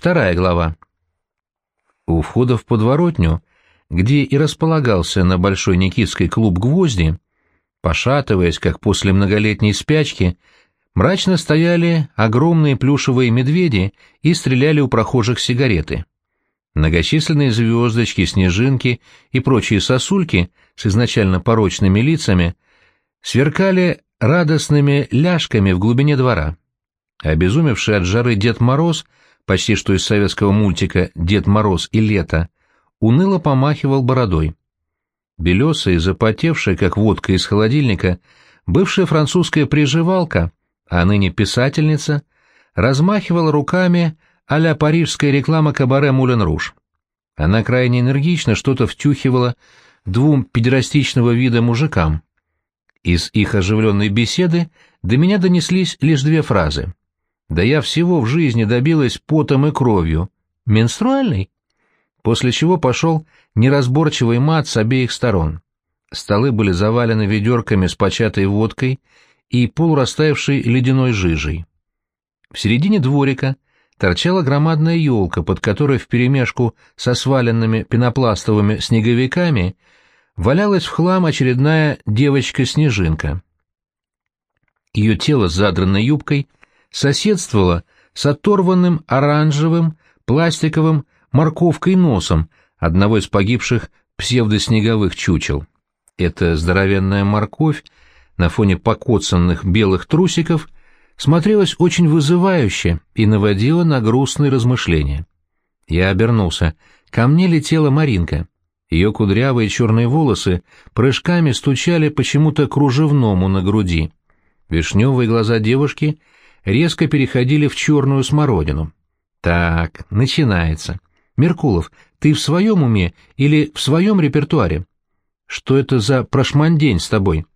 Вторая глава. У входа в подворотню, где и располагался на Большой Никитской клуб «Гвозди», пошатываясь, как после многолетней спячки, мрачно стояли огромные плюшевые медведи и стреляли у прохожих сигареты. Многочисленные звездочки, снежинки и прочие сосульки с изначально порочными лицами сверкали радостными ляжками в глубине двора. Обезумевший от жары Дед Мороз, почти что из советского мультика «Дед Мороз и лето», уныло помахивал бородой. Белесая и запотевшая, как водка из холодильника, бывшая французская приживалка, а ныне писательница, размахивала руками а парижская реклама кабаре «Мулен Руж». Она крайне энергично что-то втюхивала двум педерастичного вида мужикам. Из их оживленной беседы до меня донеслись лишь две фразы. «Да я всего в жизни добилась потом и кровью. Менструальный?» После чего пошел неразборчивый мат с обеих сторон. Столы были завалены ведерками с початой водкой и полурастаявшей ледяной жижей. В середине дворика — торчала громадная елка, под которой вперемешку со сваленными пенопластовыми снеговиками валялась в хлам очередная девочка-снежинка. Ее тело с задранной юбкой соседствовало с оторванным оранжевым пластиковым морковкой носом одного из погибших псевдоснеговых чучел. Эта здоровенная морковь на фоне покоцанных белых трусиков — смотрелась очень вызывающе и наводила на грустные размышления. Я обернулся. Ко мне летела Маринка. Ее кудрявые черные волосы прыжками стучали почему-то кружевному на груди. Вишневые глаза девушки резко переходили в черную смородину. Так, начинается. Меркулов, ты в своем уме или в своем репертуаре? Что это за прошмандень с тобой?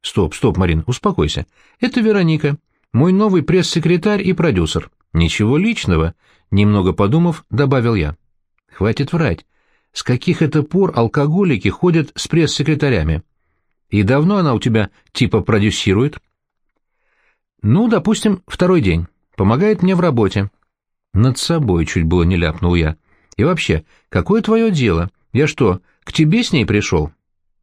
Стоп, стоп, Марин, успокойся. Это Вероника. Мой новый пресс-секретарь и продюсер. Ничего личного, немного подумав, добавил я. Хватит врать. С каких это пор алкоголики ходят с пресс-секретарями? И давно она у тебя типа продюсирует? Ну, допустим, второй день. Помогает мне в работе. Над собой чуть было не ляпнул я. И вообще, какое твое дело? Я что, к тебе с ней пришел?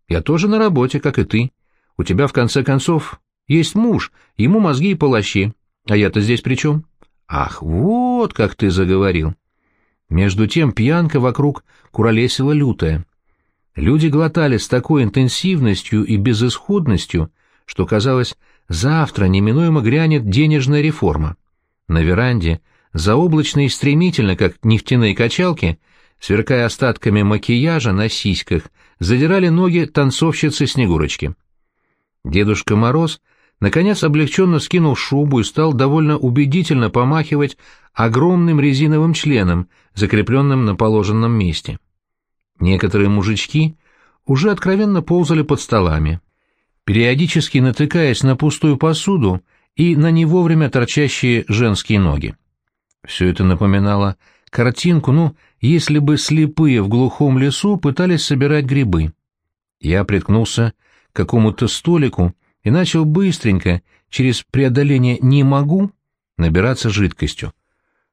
Я тоже на работе, как и ты. У тебя, в конце концов, есть муж, ему мозги и полощи. А я-то здесь при чем? Ах, вот как ты заговорил. Между тем пьянка вокруг куролесила лютая. Люди глотали с такой интенсивностью и безысходностью, что, казалось, завтра неминуемо грянет денежная реформа. На веранде, заоблачно и стремительно, как нефтяные качалки, сверкая остатками макияжа на сиськах, задирали ноги танцовщицы-снегурочки. Дедушка Мороз — Наконец облегченно скинул шубу и стал довольно убедительно помахивать огромным резиновым членом, закрепленным на положенном месте. Некоторые мужички уже откровенно ползали под столами, периодически натыкаясь на пустую посуду и на не вовремя торчащие женские ноги. Все это напоминало картинку, ну, если бы слепые в глухом лесу пытались собирать грибы. Я приткнулся к какому-то столику, и начал быстренько, через преодоление «не могу», набираться жидкостью,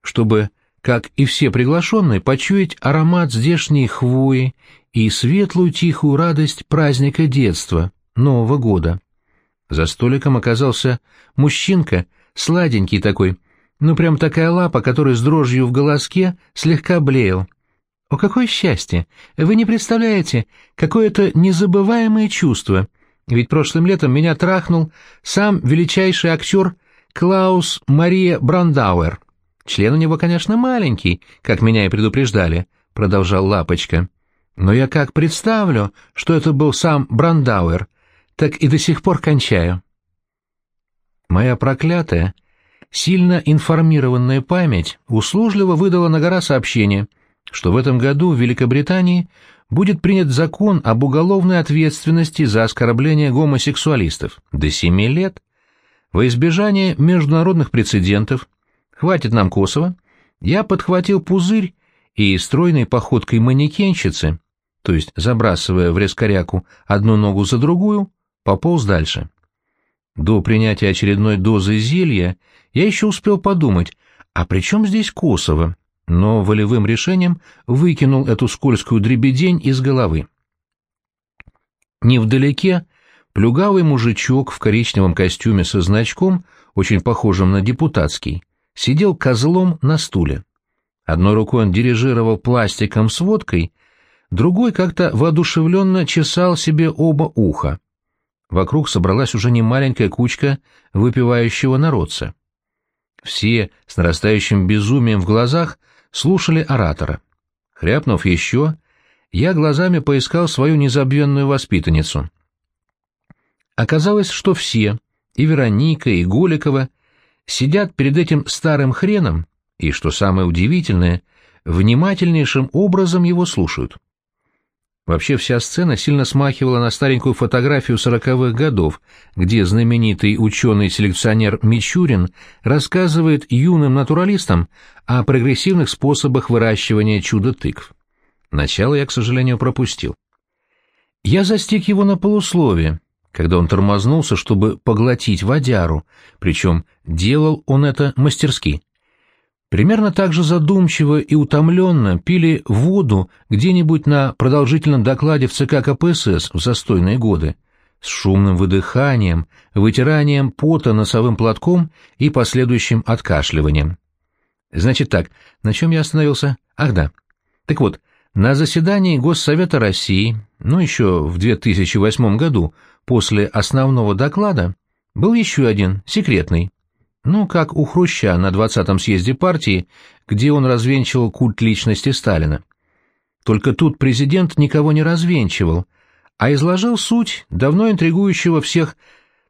чтобы, как и все приглашенные, почуять аромат здешней хвои и светлую тихую радость праздника детства, Нового года. За столиком оказался мужчинка, сладенький такой, ну прям такая лапа, который с дрожью в голоске слегка блеял. О, какое счастье! Вы не представляете, какое это незабываемое чувство — ведь прошлым летом меня трахнул сам величайший актер Клаус Мария Брандауэр. Член у него, конечно, маленький, как меня и предупреждали, — продолжал Лапочка. Но я как представлю, что это был сам Брандауэр, так и до сих пор кончаю. Моя проклятая, сильно информированная память услужливо выдала на гора сообщение, что в этом году в Великобритании будет принят закон об уголовной ответственности за оскорбление гомосексуалистов до семи лет. Во избежание международных прецедентов, хватит нам Косово, я подхватил пузырь и стройной походкой манекенщицы, то есть забрасывая в резкоряку одну ногу за другую, пополз дальше. До принятия очередной дозы зелья я еще успел подумать, а при чем здесь Косово? но волевым решением выкинул эту скользкую дребедень из головы. Невдалеке плюгавый мужичок в коричневом костюме со значком, очень похожим на депутатский, сидел козлом на стуле. Одной рукой он дирижировал пластиком с водкой, другой как-то воодушевленно чесал себе оба уха. Вокруг собралась уже немаленькая кучка выпивающего народца. Все с нарастающим безумием в глазах слушали оратора. Хряпнув еще, я глазами поискал свою незабвенную воспитанницу. Оказалось, что все, и Вероника, и Голикова, сидят перед этим старым хреном, и, что самое удивительное, внимательнейшим образом его слушают. Вообще вся сцена сильно смахивала на старенькую фотографию сороковых годов, где знаменитый ученый-селекционер Мичурин рассказывает юным натуралистам о прогрессивных способах выращивания чудо-тыкв. Начало я, к сожалению, пропустил. Я застиг его на полуслове, когда он тормознулся, чтобы поглотить водяру, причем делал он это мастерски. Примерно так же задумчиво и утомленно пили воду где-нибудь на продолжительном докладе в ЦК КПСС в застойные годы, с шумным выдыханием, вытиранием пота носовым платком и последующим откашливанием. Значит так, на чем я остановился? Ах да. Так вот, на заседании Госсовета России, ну еще в 2008 году, после основного доклада, был еще один, секретный, ну, как у Хруща на 20-м съезде партии, где он развенчивал культ личности Сталина. Только тут президент никого не развенчивал, а изложил суть давно интригующего всех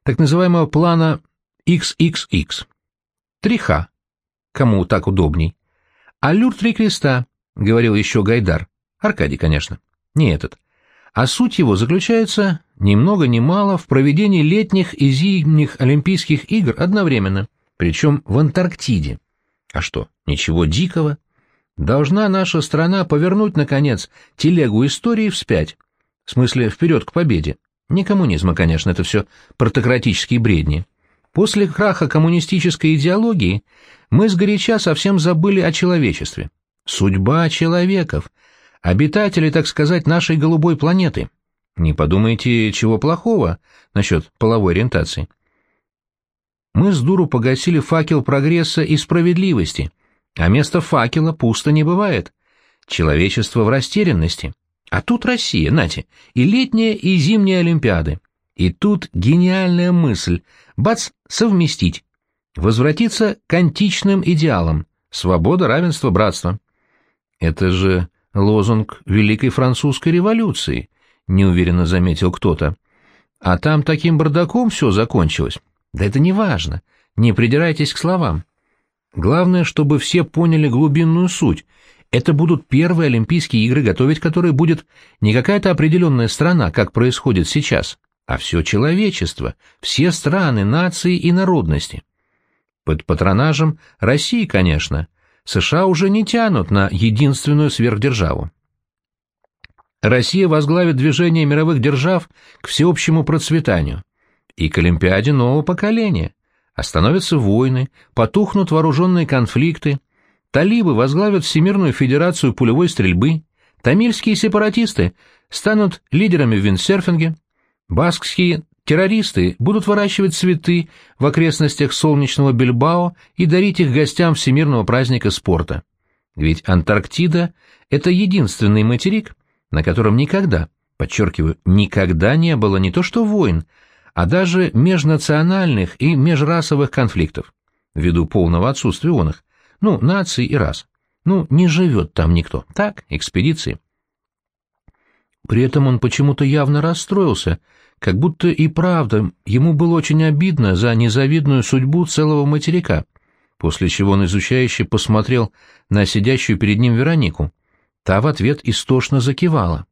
так называемого плана XXX. Триха, кому так удобней. Аллюр три креста, говорил еще Гайдар. Аркадий, конечно. Не этот. А суть его заключается ни много ни мало в проведении летних и зимних Олимпийских игр одновременно – причем в Антарктиде. А что, ничего дикого? Должна наша страна повернуть, наконец, телегу истории вспять. В смысле, вперед к победе. Не коммунизма, конечно, это все протократические бредни. После краха коммунистической идеологии мы сгоряча совсем забыли о человечестве. Судьба человеков, обитатели, так сказать, нашей голубой планеты. Не подумайте, чего плохого насчет половой ориентации мы с дуру погасили факел прогресса и справедливости, а место факела пусто не бывает. Человечество в растерянности. А тут Россия, нате, и летняя, и зимняя Олимпиады. И тут гениальная мысль, бац, совместить. Возвратиться к античным идеалам. Свобода, равенство, братство. Это же лозунг Великой Французской революции, неуверенно заметил кто-то. А там таким бардаком все закончилось. Да это не важно. Не придирайтесь к словам. Главное, чтобы все поняли глубинную суть. Это будут первые Олимпийские игры, готовить которые будет не какая-то определенная страна, как происходит сейчас, а все человечество, все страны, нации и народности. Под патронажем России, конечно, США уже не тянут на единственную сверхдержаву. Россия возглавит движение мировых держав к всеобщему процветанию и к Олимпиаде нового поколения. Остановятся войны, потухнут вооруженные конфликты, талибы возглавят Всемирную Федерацию пулевой стрельбы, тамильские сепаратисты станут лидерами в виндсерфинге, баскские террористы будут выращивать цветы в окрестностях солнечного Бильбао и дарить их гостям всемирного праздника спорта. Ведь Антарктида – это единственный материк, на котором никогда, подчеркиваю, никогда не было не то что войн, а даже межнациональных и межрасовых конфликтов, ввиду полного отсутствия он их, ну, наций и рас. Ну, не живет там никто. Так, экспедиции. При этом он почему-то явно расстроился, как будто и правда ему было очень обидно за незавидную судьбу целого материка, после чего он изучающе посмотрел на сидящую перед ним Веронику. Та в ответ истошно закивала.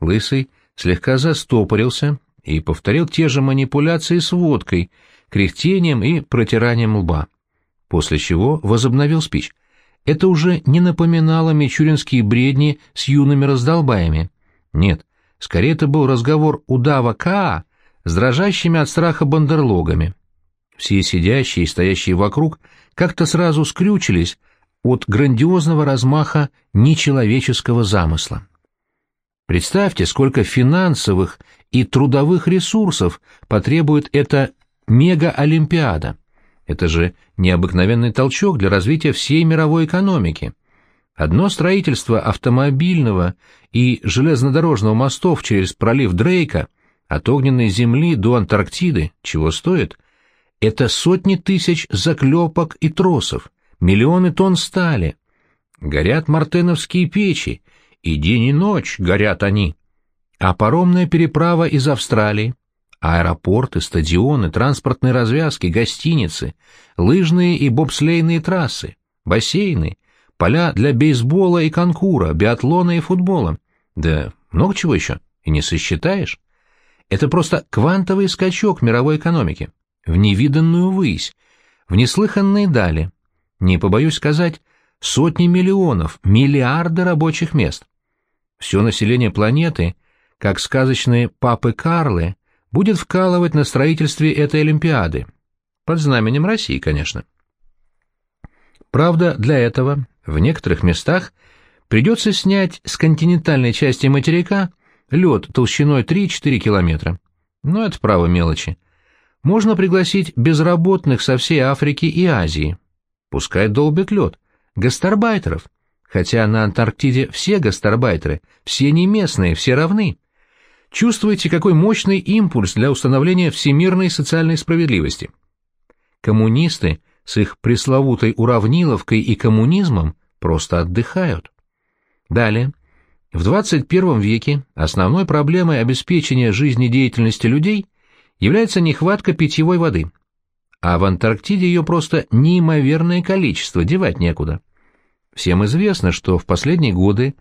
Лысый слегка застопорился, и повторил те же манипуляции с водкой, кряхтением и протиранием лба. После чего возобновил спич. Это уже не напоминало мичуринские бредни с юными раздолбаями. Нет, скорее это был разговор удава Каа с дрожащими от страха бандерлогами. Все сидящие и стоящие вокруг как-то сразу скрючились от грандиозного размаха нечеловеческого замысла. Представьте, сколько финансовых и трудовых ресурсов потребует эта мега-олимпиада. Это же необыкновенный толчок для развития всей мировой экономики. Одно строительство автомобильного и железнодорожного мостов через пролив Дрейка от огненной земли до Антарктиды чего стоит? Это сотни тысяч заклепок и тросов, миллионы тонн стали. Горят мартеновские печи, и день и ночь горят они. А паромная переправа из Австралии, аэропорты, стадионы, транспортные развязки, гостиницы, лыжные и бобслейные трассы, бассейны, поля для бейсбола и конкура, биатлона и футбола. Да много чего еще, и не сосчитаешь. Это просто квантовый скачок мировой экономики, в невиданную высь, в неслыханные дали. Не побоюсь сказать, сотни миллионов, миллиарды рабочих мест. Все население планеты, как сказочные папы Карлы, будет вкалывать на строительстве этой Олимпиады. Под знаменем России, конечно. Правда, для этого в некоторых местах придется снять с континентальной части материка лед толщиной 3-4 километра. Но это право мелочи. Можно пригласить безработных со всей Африки и Азии. Пускай долбит лед. Гастарбайтеров. Хотя на Антарктиде все гастарбайтеры, все не местные, все равны. Чувствуете, какой мощный импульс для установления всемирной социальной справедливости? Коммунисты с их пресловутой уравниловкой и коммунизмом просто отдыхают. Далее. В 21 веке основной проблемой обеспечения жизнедеятельности людей является нехватка питьевой воды, а в Антарктиде ее просто неимоверное количество, девать некуда. Всем известно, что в последние годы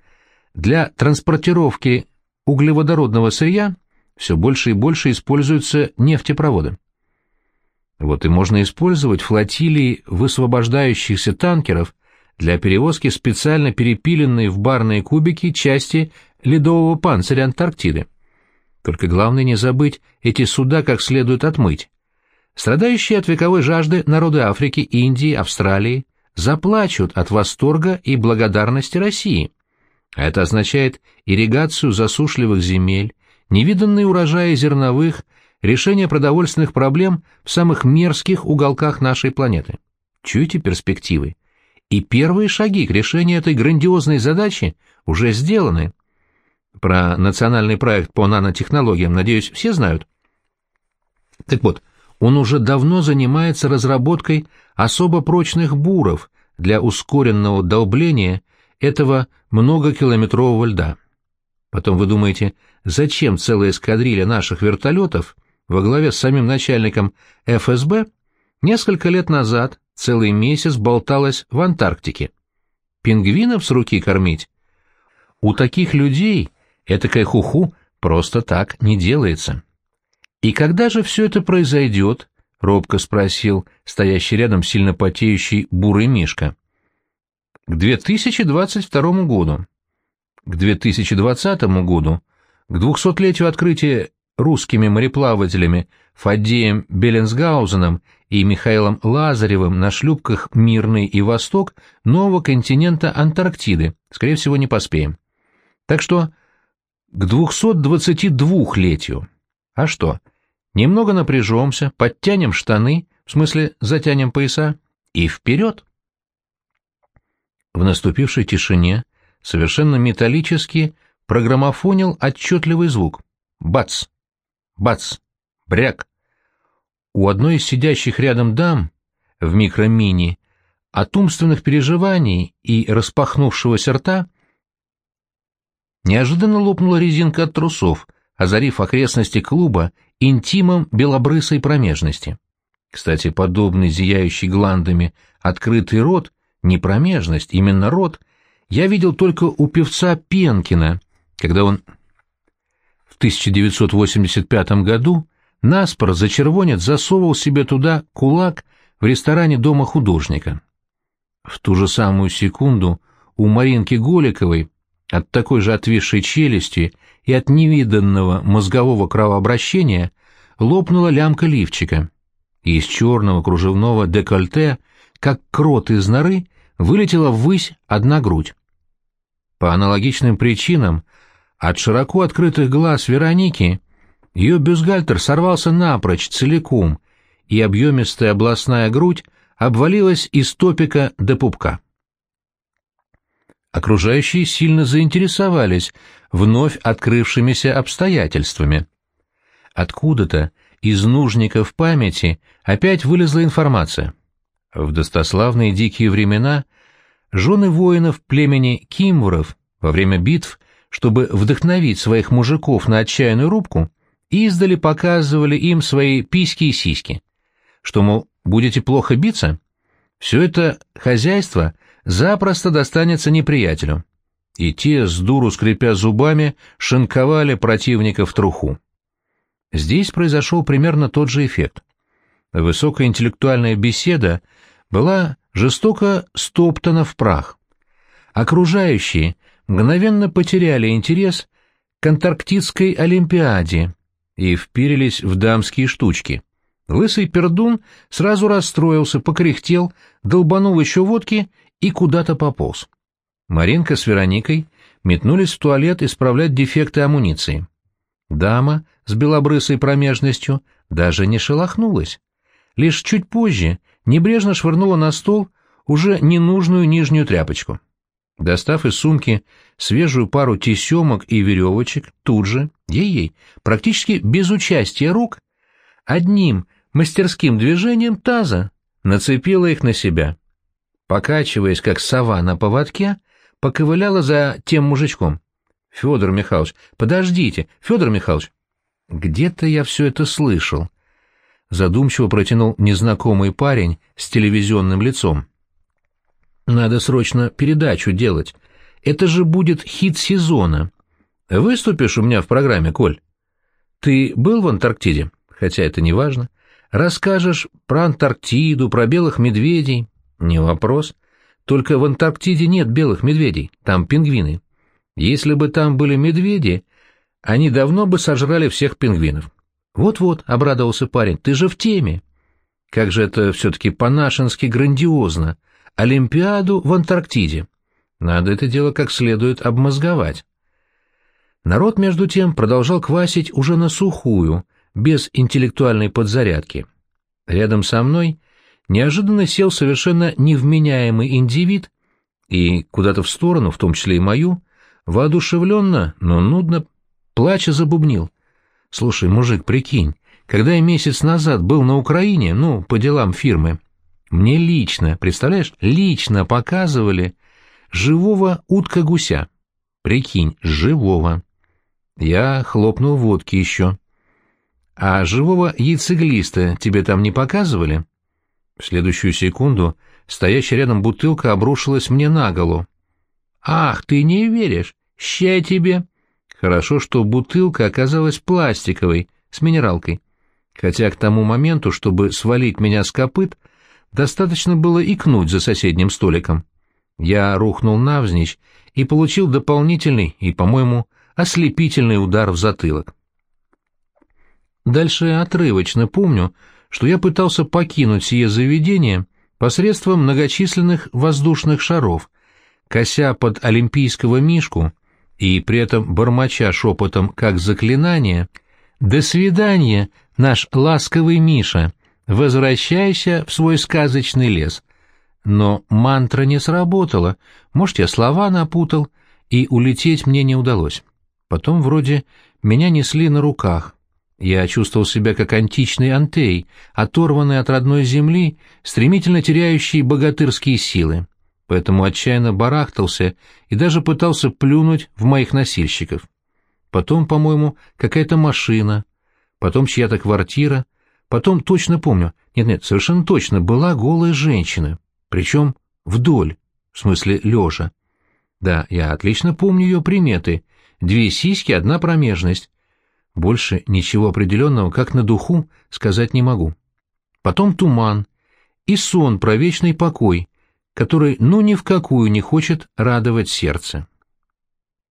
для транспортировки углеводородного сырья все больше и больше используются нефтепроводы. Вот и можно использовать флотилии высвобождающихся танкеров для перевозки специально перепиленной в барные кубики части ледового панциря Антарктиды. Только главное не забыть эти суда как следует отмыть. Страдающие от вековой жажды народы Африки, Индии, Австралии заплачут от восторга и благодарности России. А это означает ирригацию засушливых земель, невиданные урожаи зерновых, решение продовольственных проблем в самых мерзких уголках нашей планеты. Чуете перспективы? И первые шаги к решению этой грандиозной задачи уже сделаны. Про национальный проект по нанотехнологиям, надеюсь, все знают? Так вот, он уже давно занимается разработкой особо прочных буров для ускоренного долбления этого многокилометрового льда. Потом вы думаете, зачем целая эскадрилья наших вертолетов во главе с самим начальником ФСБ несколько лет назад целый месяц болталась в Антарктике. Пингвинов с руки кормить? У таких людей этакая хуху просто так не делается. И когда же все это произойдет? — робко спросил стоящий рядом сильно потеющий бурый Мишка. — К 2022 году. К 2020 году, к двухсотлетию открытия русскими мореплавателями Фаддеем Беленсгаузеном и Михаилом Лазаревым на шлюпках «Мирный» и «Восток» нового континента Антарктиды, скорее всего, не поспеем. Так что к 222-летию. А что, немного напряжемся, подтянем штаны, в смысле затянем пояса, и вперед. В наступившей тишине совершенно металлически программофонил отчетливый звук. Бац! Бац! Бряк! У одной из сидящих рядом дам в микромини от умственных переживаний и распахнувшегося рта неожиданно лопнула резинка от трусов, озарив окрестности клуба интимом белобрысой промежности. Кстати, подобный зияющий гландами открытый рот, не промежность, именно рот, я видел только у певца Пенкина, когда он в 1985 году наспор за червонец засовывал себе туда кулак в ресторане Дома художника. В ту же самую секунду у Маринки Голиковой от такой же отвисшей челюсти и от невиданного мозгового кровообращения лопнула лямка лифчика, и из черного кружевного декольте, как крот из норы, вылетела ввысь одна грудь. По аналогичным причинам от широко открытых глаз Вероники ее бюстгальтер сорвался напрочь целиком, и объемистая областная грудь обвалилась из топика до пупка. Окружающие сильно заинтересовались вновь открывшимися обстоятельствами. Откуда-то из нужников памяти опять вылезла информация. В достославные дикие времена жены воинов племени Кимвуров во время битв, чтобы вдохновить своих мужиков на отчаянную рубку, издали показывали им свои письки и сиськи. Что, мол, будете плохо биться? Все это хозяйство запросто достанется неприятелю. И те, с дуру скрипя зубами, шинковали противника в труху. Здесь произошел примерно тот же эффект. Высокая интеллектуальная беседа была жестоко стоптана в прах. Окружающие мгновенно потеряли интерес к Антарктидской Олимпиаде и впирились в дамские штучки. Лысый пердун сразу расстроился, покряхтел, долбанул еще водки и куда-то пополз. Маринка с Вероникой метнулись в туалет исправлять дефекты амуниции. Дама с белобрысой промежностью даже не шелохнулась. Лишь чуть позже небрежно швырнула на стол уже ненужную нижнюю тряпочку. Достав из сумки свежую пару тесемок и веревочек, тут же, ей-ей, практически без участия рук, одним мастерским движением таза нацепила их на себя. Покачиваясь, как сова на поводке, поковыляла за тем мужичком. — Федор Михайлович, подождите, Федор Михайлович. Где-то я все это слышал. Задумчиво протянул незнакомый парень с телевизионным лицом. Надо срочно передачу делать. Это же будет хит сезона. Выступишь у меня в программе, Коль? Ты был в Антарктиде? Хотя это не важно. Расскажешь про Антарктиду, про белых медведей? Не вопрос. Только в Антарктиде нет белых медведей, там пингвины. Если бы там были медведи, они давно бы сожрали всех пингвинов. Вот-вот, — обрадовался парень, — ты же в теме. Как же это все-таки по-нашенски грандиозно. Олимпиаду в Антарктиде. Надо это дело как следует обмозговать. Народ, между тем, продолжал квасить уже на сухую, без интеллектуальной подзарядки. Рядом со мной неожиданно сел совершенно невменяемый индивид и куда-то в сторону, в том числе и мою, воодушевленно, но нудно, плача забубнил. «Слушай, мужик, прикинь, когда я месяц назад был на Украине, ну, по делам фирмы, мне лично, представляешь, лично показывали живого утка-гуся. Прикинь, живого. Я хлопнул водки еще. А живого яйцеглиста тебе там не показывали?» В следующую секунду стоящая рядом бутылка обрушилась мне на голову. «Ах, ты не веришь! Ща тебе!» Хорошо, что бутылка оказалась пластиковой, с минералкой. Хотя к тому моменту, чтобы свалить меня с копыт, достаточно было икнуть за соседним столиком. Я рухнул навзничь и получил дополнительный и, по-моему, ослепительный удар в затылок. Дальше отрывочно помню, что я пытался покинуть сие заведение посредством многочисленных воздушных шаров, кося под олимпийского мишку и при этом бормоча шепотом как заклинание «До свидания, наш ласковый Миша! Возвращайся в свой сказочный лес!» Но мантра не сработала, может, я слова напутал, и улететь мне не удалось. Потом вроде меня несли на руках, я чувствовал себя как античный антей, оторванный от родной земли, стремительно теряющий богатырские силы. Поэтому отчаянно барахтался и даже пытался плюнуть в моих носильщиков. Потом, по-моему, какая-то машина, потом чья-то квартира, потом, точно помню, нет-нет, совершенно точно, была голая женщина, причем вдоль, в смысле лежа. Да, я отлично помню ее приметы. Две сиськи, одна промежность. Больше ничего определенного, как на духу, сказать не могу. Потом туман и сон про вечный покой, который ну ни в какую не хочет радовать сердце.